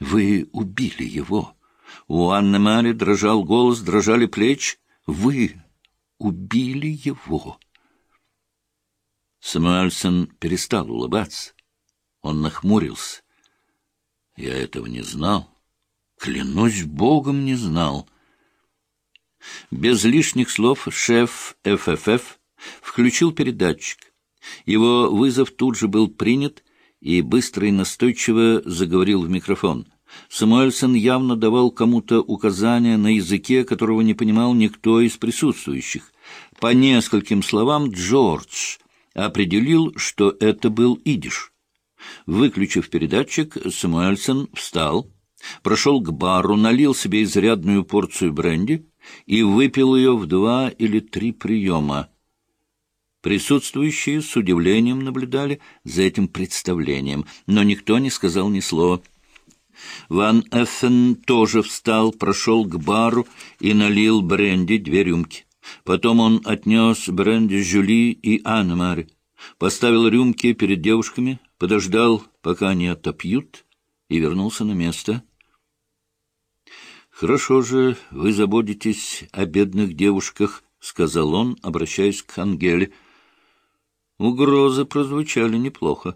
Вы убили его. У Анны Мари дрожал голос, дрожали плечи. Вы убили его. Самуэльсон перестал улыбаться. Он нахмурился. Я этого не знал. Клянусь Богом, не знал. Без лишних слов шеф ФФФ включил передатчик. Его вызов тут же был принят и быстро и настойчиво заговорил в микрофон. Самуэльсон явно давал кому-то указания на языке, которого не понимал никто из присутствующих. По нескольким словам Джордж определил, что это был идиш. Выключив передатчик, Самуэльсон встал, прошел к бару, налил себе изрядную порцию бренди и выпил ее в два или три приема. Присутствующие с удивлением наблюдали за этим представлением, но никто не сказал ни слова. Ван Эффен тоже встал, прошел к бару и налил бренди две рюмки. Потом он отнес бренди Жюли и Анне-Мари, поставил рюмки перед девушками, подождал, пока они отопьют, и вернулся на место. «Хорошо же вы заботитесь о бедных девушках», — сказал он, обращаясь к Ангеле. Угрозы прозвучали неплохо.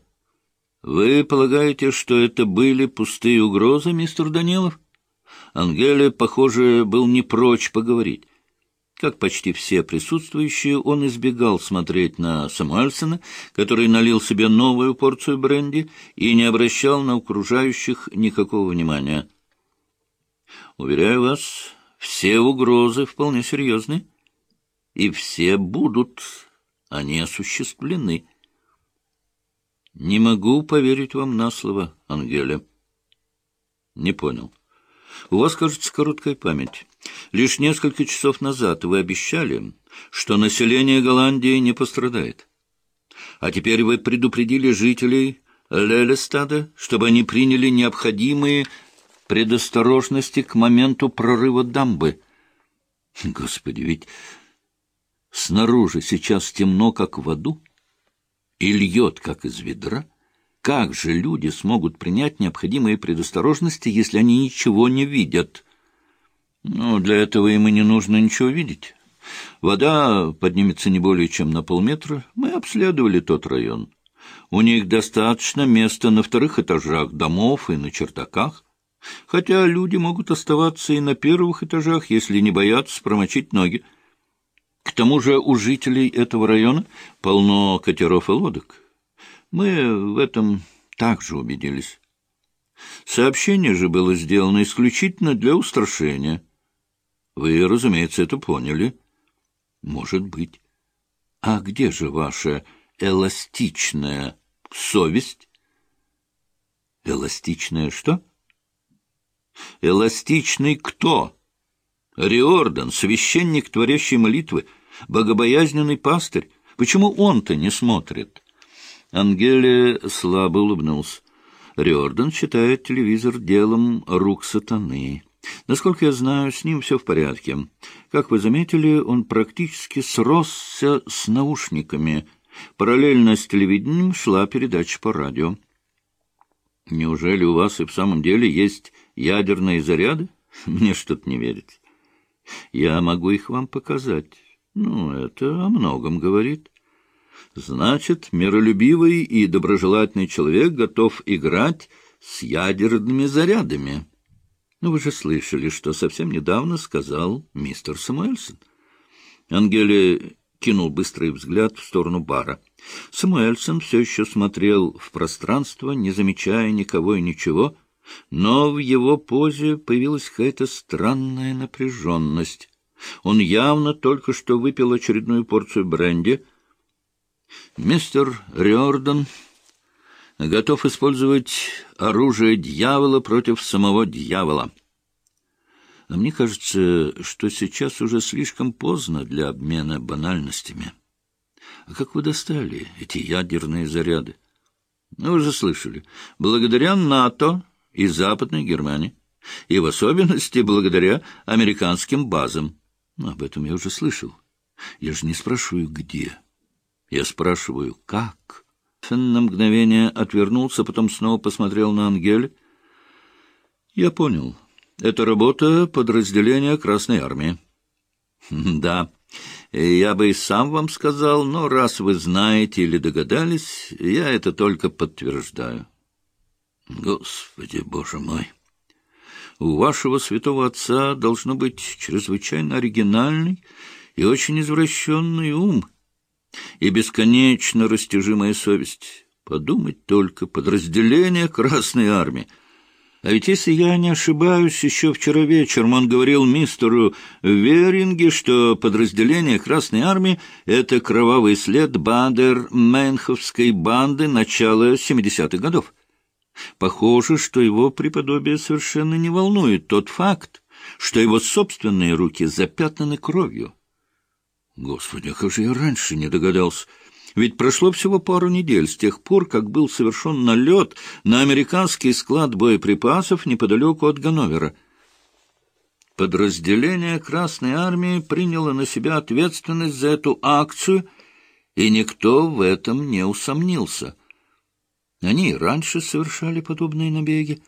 «Вы полагаете, что это были пустые угрозы, мистер Данилов?» Ангеле, похоже, был не прочь поговорить. Как почти все присутствующие, он избегал смотреть на Самуэльсона, который налил себе новую порцию бренди и не обращал на окружающих никакого внимания. «Уверяю вас, все угрозы вполне серьезны, и все будут, они осуществлены». «Не могу поверить вам на слово, Ангеля». «Не понял». У вас, кажется, короткая память. Лишь несколько часов назад вы обещали, что население Голландии не пострадает. А теперь вы предупредили жителей Лелестада, чтобы они приняли необходимые предосторожности к моменту прорыва дамбы. Господи, ведь снаружи сейчас темно, как в аду, и льет, как из ведра. Как же люди смогут принять необходимые предосторожности, если они ничего не видят? Ну, для этого им и не нужно ничего видеть. Вода поднимется не более чем на полметра. Мы обследовали тот район. У них достаточно места на вторых этажах домов и на чердаках. Хотя люди могут оставаться и на первых этажах, если не боятся промочить ноги. К тому же у жителей этого района полно катеров и лодок. Мы в этом также убедились. Сообщение же было сделано исключительно для устрашения. Вы, разумеется, это поняли. Может быть. А где же ваша эластичная совесть? Эластичная что? Эластичный кто? Риордан, священник, творящий молитвы, богобоязненный пастырь. Почему он-то не смотрит? Ангеле слабо улыбнулся. Риордан считает телевизор делом рук сатаны. Насколько я знаю, с ним все в порядке. Как вы заметили, он практически сросся с наушниками. Параллельно с телевидением шла передача по радио. Неужели у вас и в самом деле есть ядерные заряды? Мне что-то не верится. Я могу их вам показать. Ну, это о многом говорит. Значит, миролюбивый и доброжелательный человек готов играть с ядерными зарядами. Ну, вы же слышали, что совсем недавно сказал мистер Самуэльсон. Ангеле кинул быстрый взгляд в сторону бара. Самуэльсон все еще смотрел в пространство, не замечая никого и ничего, но в его позе появилась какая-то странная напряженность. Он явно только что выпил очередную порцию бренди — Мистер Риордан готов использовать оружие дьявола против самого дьявола. А мне кажется, что сейчас уже слишком поздно для обмена банальностями. А как вы достали эти ядерные заряды? Ну, вы же слышали. Благодаря НАТО и Западной Германии. И в особенности благодаря американским базам. Об этом я уже слышал. Я же не спрашиваю, где. Я спрашиваю, как? Фен на мгновение отвернулся, потом снова посмотрел на Ангель. Я понял. Это работа подразделения Красной Армии. Да, я бы и сам вам сказал, но раз вы знаете или догадались, я это только подтверждаю. Господи, боже мой! У вашего святого отца должно быть чрезвычайно оригинальный и очень извращенный ум и бесконечно растяжимая совесть. Подумать только, подразделение Красной Армии — а ведь, если я не ошибаюсь, еще вчера вечером он говорил мистеру Веринге, что подразделение Красной Армии — это кровавый след Бадер-Менховской банды начала 70-х годов. Похоже, что его преподобие совершенно не волнует тот факт, что его собственные руки запятнаны кровью. Господи, как же я раньше не догадался? Ведь прошло всего пару недель с тех пор, как был совершен налет на американский склад боеприпасов неподалеку от Ганновера. Подразделение Красной Армии приняло на себя ответственность за эту акцию, и никто в этом не усомнился. Они и раньше совершали подобные набеги,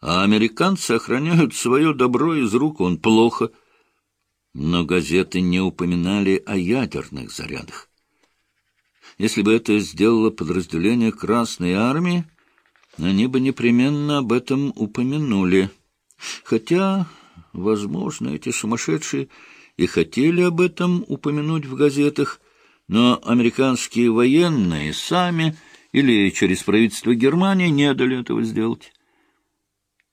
а американцы охраняют свое добро из рук он плохо. Но газеты не упоминали о ядерных зарядах. Если бы это сделало подразделение Красной Армии, они бы непременно об этом упомянули. Хотя, возможно, эти сумасшедшие и хотели об этом упомянуть в газетах, но американские военные сами или через правительство Германии не дали этого сделать.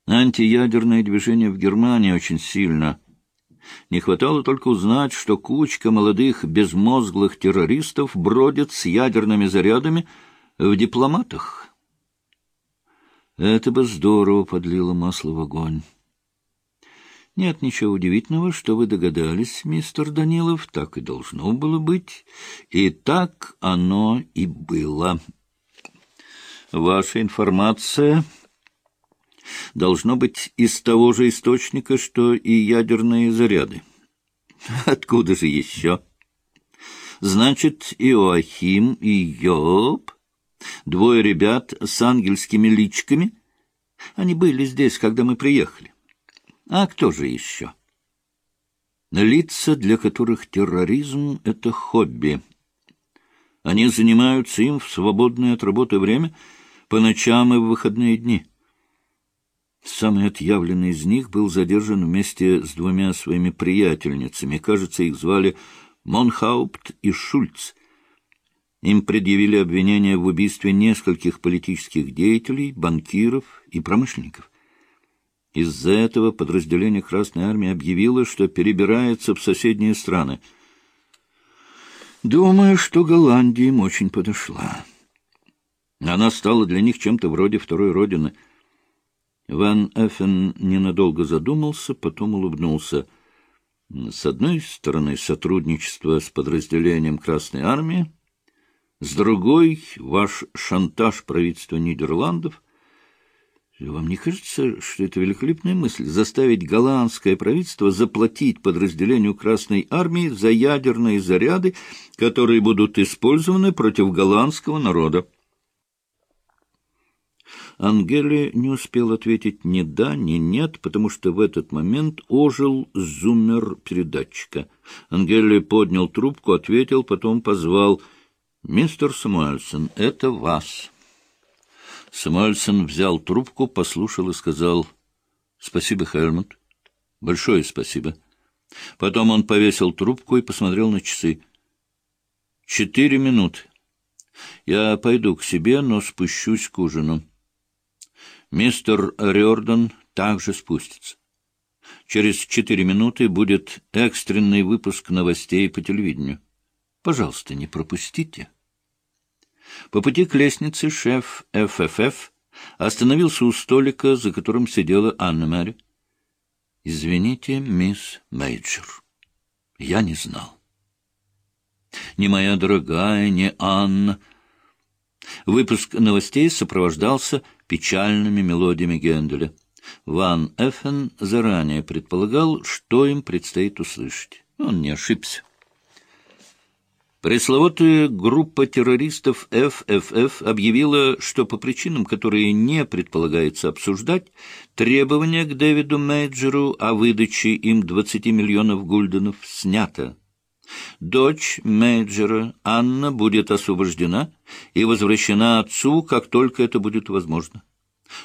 Антиядерное движение в Германии очень сильно не хватало только узнать, что кучка молодых безмозглых террористов бродит с ядерными зарядами в дипломатах. Это бы здорово подлило масло в огонь. Нет ничего удивительного, что вы догадались, мистер Данилов, так и должно было быть, и так оно и было. Ваша информация должно быть из того же источника, что и ядерные заряды. Откуда же еще? Значит, Иоахим и Йоб, двое ребят с ангельскими личками, они были здесь, когда мы приехали. А кто же еще? Лица, для которых терроризм — это хобби. Они занимаются им в свободное от работы время по ночам и в выходные дни. Самый отъявленный из них был задержан вместе с двумя своими приятельницами. Кажется, их звали Монхаупт и Шульц. Им предъявили обвинения в убийстве нескольких политических деятелей, банкиров и промышленников. Из-за этого подразделение Красной Армии объявило, что перебирается в соседние страны. Думаю, что Голландия им очень подошла. Она стала для них чем-то вроде второй родины — Ван Эффен ненадолго задумался, потом улыбнулся. С одной стороны, сотрудничество с подразделением Красной Армии, с другой — ваш шантаж правительства Нидерландов. Вам не кажется, что это великолепная мысль — заставить голландское правительство заплатить подразделению Красной Армии за ядерные заряды, которые будут использованы против голландского народа? Ангели не успел ответить ни да, ни нет, потому что в этот момент ожил зуммер передатчика. Ангели поднял трубку, ответил, потом позвал «Мистер Самуэльсон, это вас». Самуэльсон взял трубку, послушал и сказал «Спасибо, Хельмут. Большое спасибо». Потом он повесил трубку и посмотрел на часы. «Четыре минуты. Я пойду к себе, но спущусь к ужину». Мистер Рёрдон также спустится. Через четыре минуты будет экстренный выпуск новостей по телевидению. Пожалуйста, не пропустите. По пути к лестнице шеф ФФФ остановился у столика, за которым сидела Анна Мэри. «Извините, мисс Мейджор, я не знал». «Не моя дорогая, не Анна». Выпуск новостей сопровождался печальными мелодиями Генделя. Ван Эффен заранее предполагал, что им предстоит услышать. Он не ошибся. Пресловутая группа террористов ФФФ объявила, что по причинам, которые не предполагается обсуждать, требование к Дэвиду Мейджеру о выдаче им 20 миллионов гульденов снято. Дочь Мейджера, Анна, будет освобождена и возвращена отцу, как только это будет возможно.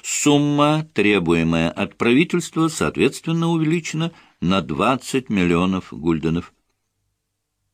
Сумма, требуемая от правительства, соответственно увеличена на 20 миллионов гульденов.